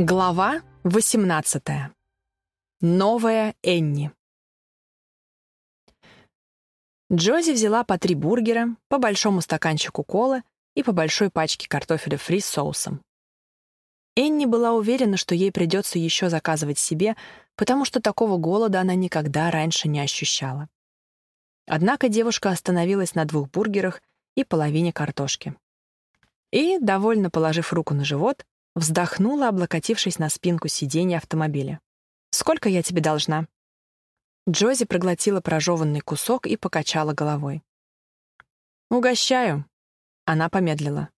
Глава 18. Новая Энни. Джози взяла по три бургера, по большому стаканчику колы и по большой пачке картофеля фри с соусом. Энни была уверена, что ей придется еще заказывать себе, потому что такого голода она никогда раньше не ощущала. Однако девушка остановилась на двух бургерах и половине картошки. И, довольно положив руку на живот, Вздохнула, облокотившись на спинку сиденья автомобиля. «Сколько я тебе должна?» Джози проглотила прожеванный кусок и покачала головой. «Угощаю». Она помедлила.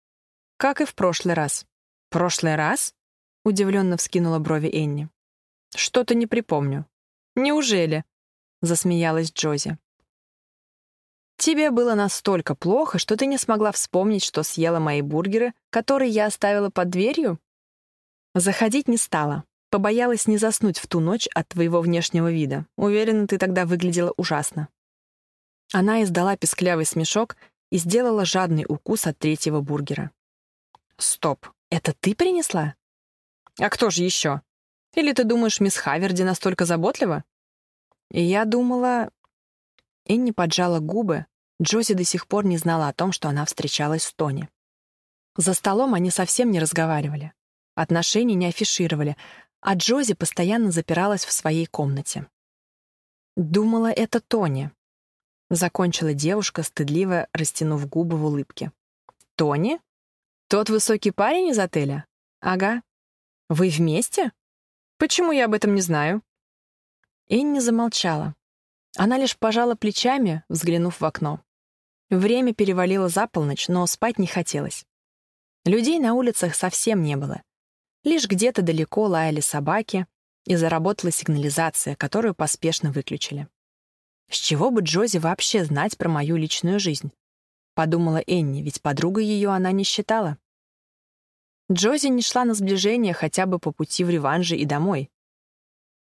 «Как и в прошлый раз». «Прошлый раз?» — удивленно вскинула брови Энни. «Что-то не припомню». «Неужели?» — засмеялась Джози. «Тебе было настолько плохо, что ты не смогла вспомнить, что съела мои бургеры, которые я оставила под дверью?» Заходить не стала. Побоялась не заснуть в ту ночь от твоего внешнего вида. Уверена, ты тогда выглядела ужасно. Она издала песклявый смешок и сделала жадный укус от третьего бургера. «Стоп, это ты принесла?» «А кто же еще? Или ты думаешь, мисс Хаверди настолько заботлива?» И я думала... Энни поджала губы. Джози до сих пор не знала о том, что она встречалась с Тони. За столом они совсем не разговаривали. Отношений не афишировали, а Джози постоянно запиралась в своей комнате. «Думала, это Тони», — закончила девушка, стыдливо растянув губы в улыбке. «Тони? Тот высокий парень из отеля? Ага. Вы вместе? Почему я об этом не знаю?» Энни замолчала. Она лишь пожала плечами, взглянув в окно. Время перевалило за полночь, но спать не хотелось. Людей на улицах совсем не было. Лишь где-то далеко лаяли собаки, и заработала сигнализация, которую поспешно выключили. С чего бы Джози вообще знать про мою личную жизнь? Подумала Энни, ведь подругой ее она не считала. Джози не шла на сближение хотя бы по пути в реванже и домой.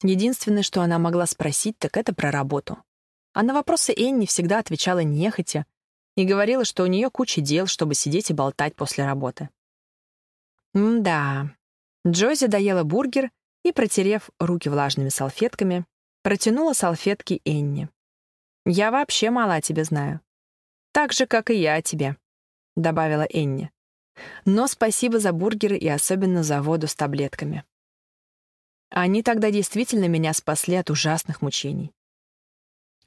Единственное, что она могла спросить, так это про работу. А на вопросы Энни всегда отвечала нехотя и говорила, что у нее куча дел, чтобы сидеть и болтать после работы. М-да, Джози доела бургер и, протерев руки влажными салфетками, протянула салфетки Энни. «Я вообще мало о тебе знаю. Так же, как и я о тебе», — добавила Энни. «Но спасибо за бургеры и особенно за воду с таблетками. Они тогда действительно меня спасли от ужасных мучений.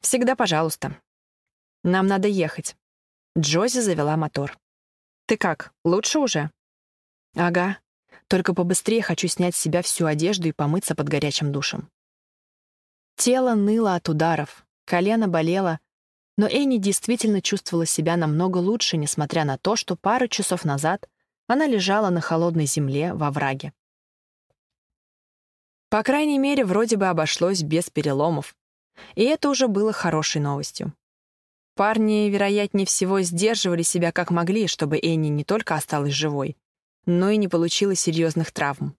Всегда пожалуйста. Нам надо ехать». Джози завела мотор. «Ты как, лучше уже?» «Ага, только побыстрее хочу снять с себя всю одежду и помыться под горячим душем. Тело ныло от ударов, колено болело, но Энни действительно чувствовала себя намного лучше, несмотря на то, что пару часов назад она лежала на холодной земле во враге. По крайней мере, вроде бы обошлось без переломов. И это уже было хорошей новостью. Парни, вероятнее всего, сдерживали себя как могли, чтобы Энни не только осталась живой, но и не получила серьезных травм.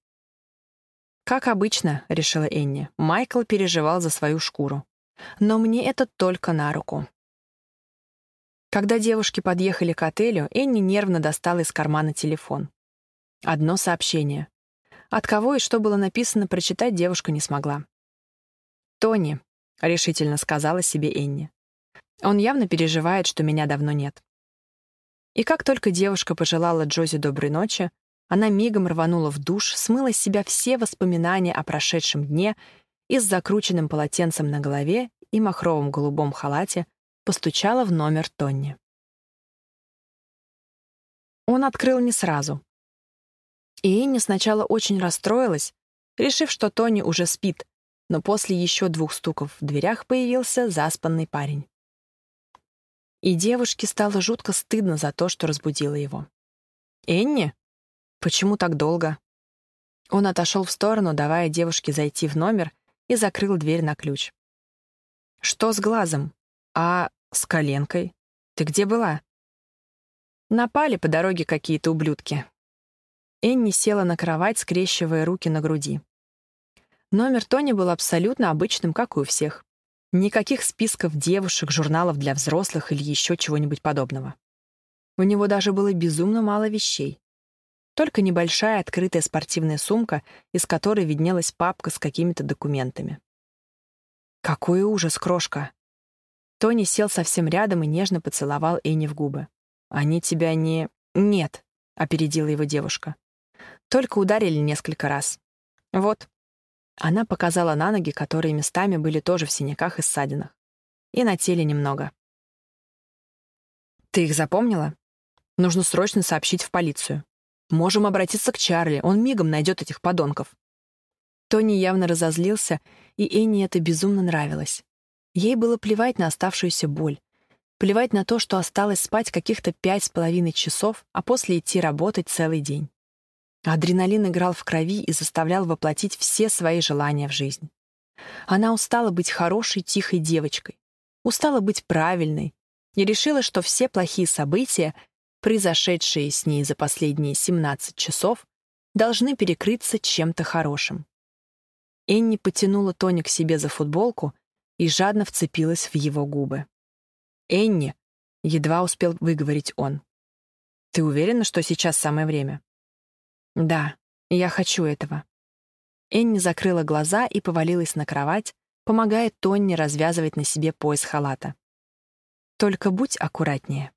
«Как обычно», — решила Энни, — Майкл переживал за свою шкуру. Но мне это только на руку. Когда девушки подъехали к отелю, Энни нервно достала из кармана телефон. Одно сообщение. От кого и что было написано, прочитать девушка не смогла. «Тони», — решительно сказала себе Энни. «Он явно переживает, что меня давно нет». И как только девушка пожелала Джози доброй ночи, она мигом рванула в душ, смыла с себя все воспоминания о прошедшем дне и с закрученным полотенцем на голове и махровом голубом халате постучала в номер Тонни. Он открыл не сразу. И Инни сначала очень расстроилась, решив, что Тони уже спит, но после еще двух стуков в дверях появился заспанный парень. И девушке стало жутко стыдно за то, что разбудила его. «Энни? Почему так долго?» Он отошел в сторону, давая девушке зайти в номер, и закрыл дверь на ключ. «Что с глазом? А с коленкой? Ты где была?» Напали по дороге какие-то ублюдки. Энни села на кровать, скрещивая руки на груди. Номер Тони был абсолютно обычным, как и у всех. Никаких списков девушек, журналов для взрослых или еще чего-нибудь подобного. У него даже было безумно мало вещей. Только небольшая открытая спортивная сумка, из которой виднелась папка с какими-то документами. «Какой ужас, крошка!» Тони сел совсем рядом и нежно поцеловал Энни в губы. «Они тебя не...» «Нет», — опередила его девушка. «Только ударили несколько раз. Вот». Она показала на ноги, которые местами были тоже в синяках и ссадинах. И на теле немного. «Ты их запомнила? Нужно срочно сообщить в полицию. Можем обратиться к Чарли, он мигом найдет этих подонков». Тони явно разозлился, и Энни это безумно нравилось. Ей было плевать на оставшуюся боль, плевать на то, что осталось спать каких-то пять с половиной часов, а после идти работать целый день. Адреналин играл в крови и заставлял воплотить все свои желания в жизнь. Она устала быть хорошей, тихой девочкой, устала быть правильной и решила, что все плохие события, произошедшие с ней за последние 17 часов, должны перекрыться чем-то хорошим. Энни потянула Тони к себе за футболку и жадно вцепилась в его губы. «Энни!» — едва успел выговорить он. «Ты уверена, что сейчас самое время?» «Да, я хочу этого». Энни закрыла глаза и повалилась на кровать, помогая Тонни развязывать на себе пояс халата. «Только будь аккуратнее».